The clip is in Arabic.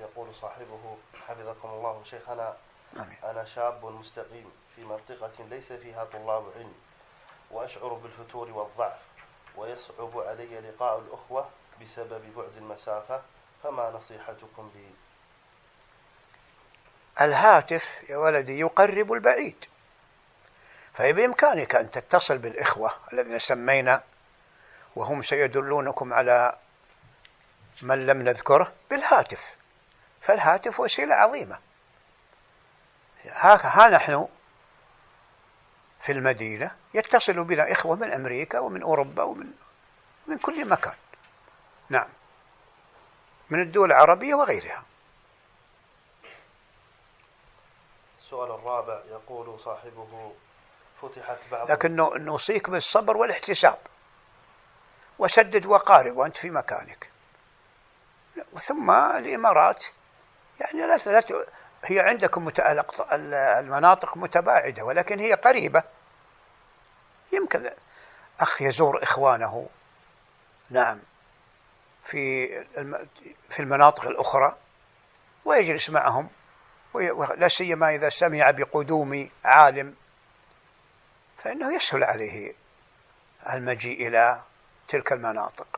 يقول صاحبه حفظكم الله شيخنا آمين. أنا شاب مستقيم في منطقة ليس فيها طلاب علم وأشعر بالفتور والضعف ويصعب علي لقاء الأخوة بسبب بعد المسافة فما نصيحتكم لي الهاتف يا ولدي يقرب البعيد فبإمكانك أن تتصل بالإخوة الذين سمينا وهم سيدلونكم على من لم نذكره بالهاتف فالهاتف وسيلة عظيمة ها, نحن في المدينة يتصل بنا إخوة من أمريكا ومن أوروبا ومن من كل مكان. نعم. من الدول العربية وغيرها. السؤال الرابع يقول صاحبه فتحت بعض لكن نوصيك بالصبر والاحتساب. وسدد وقارب وأنت في مكانك. ثم الإمارات يعني لا هي عندكم المناطق متباعدة ولكن هي قريبة. يمكن أخ يزور إخوانه. نعم. في في المناطق الأخرى ويجلس معهم لا سيما إذا سمع بقدوم عالم. فإنه يسهل عليه المجيء إلى تلك المناطق.